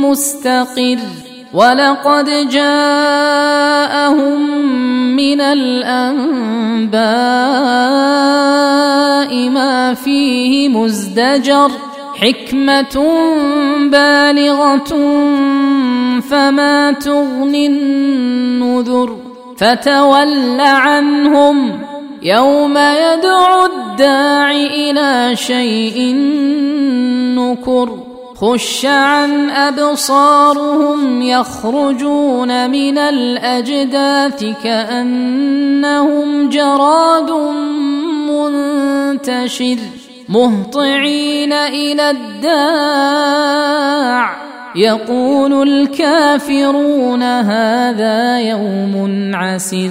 مستقر ولقد جاءهم من الأنباء ما فيه مزدجر حكمة بالغة فما تغني النذر فتول عنهم يوم يدعو الداع إلى شيء نكر خش عن أبصارهم يخرجون من الأجداث كأنهم جراد منتشر مهطعين إلى الداع. يقول الكافرون هذا يوم عسر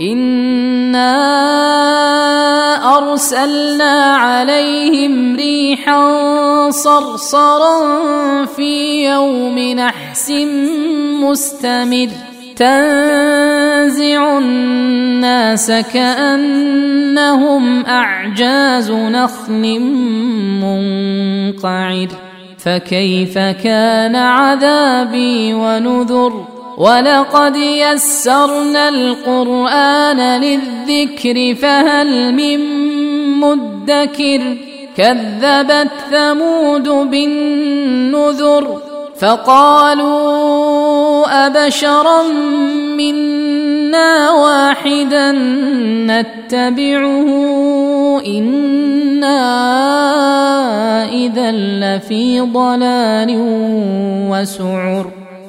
انا ارسلنا عليهم ريحا صرصرا في يوم نحس مستمر تنزع الناس كانهم اعجاز نخل منقعر فكيف كان عذابي ونذر ولقد يسرنا القرآن للذكر فهل من مدكر كذبت ثمود بالنذر فقالوا أبشرا منا واحدا نتبعه إنا إذا لفي ضلال وسعر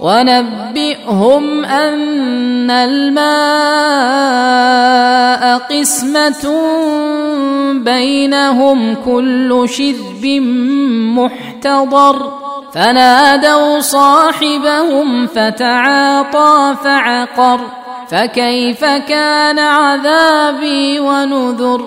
ونبئهم أن الماء قسمة بينهم كل شرب محتضر. فنادوا صاحبهم فتعاطى فعقر. فكيف كان عذابي ونذر؟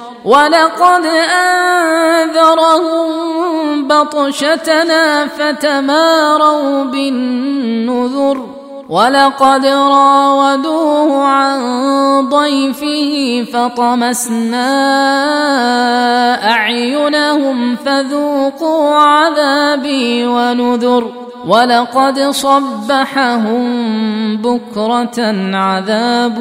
ولقد أنذرهم بطشتنا فتماروا بالنذر ولقد راودوه عن ضيفه فطمسنا أعينهم فذوقوا عذابي ونذر ولقد صبحهم بكرة عذاب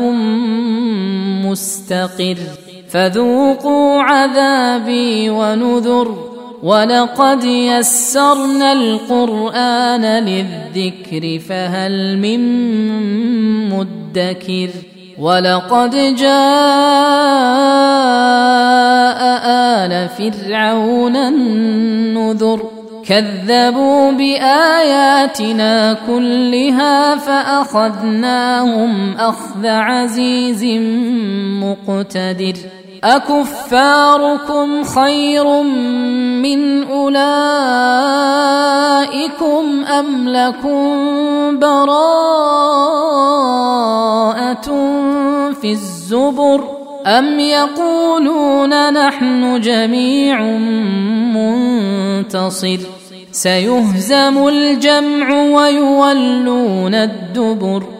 مستقر. فذوقوا عذابي ونذر ولقد يسرنا القرآن للذكر فهل من مدكر ولقد جاء آل فرعون النذر كذبوا بآياتنا كلها فأخذناهم أخذ عزيز مقتدر أكفاركم خير من أولئكم أم لكم براءة في الزبر أم يقولون نحن جميع منتصر سيهزم الجمع ويولون الدبر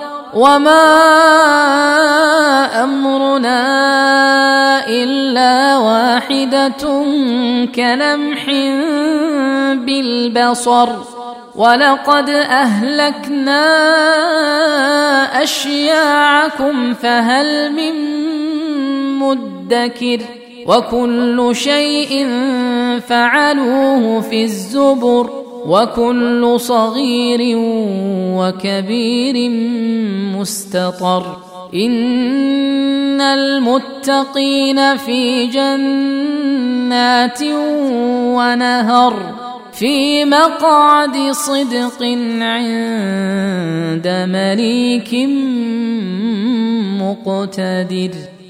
وما امرنا الا واحدة كلمح بالبصر ولقد اهلكنا اشياعكم فهل من مدكر وكل شيء فعلوه في الزبر وكل صغير وكبير مستطر. إن المتقين في جنات ونهر في مقعد صدق عند مليك مقتدر.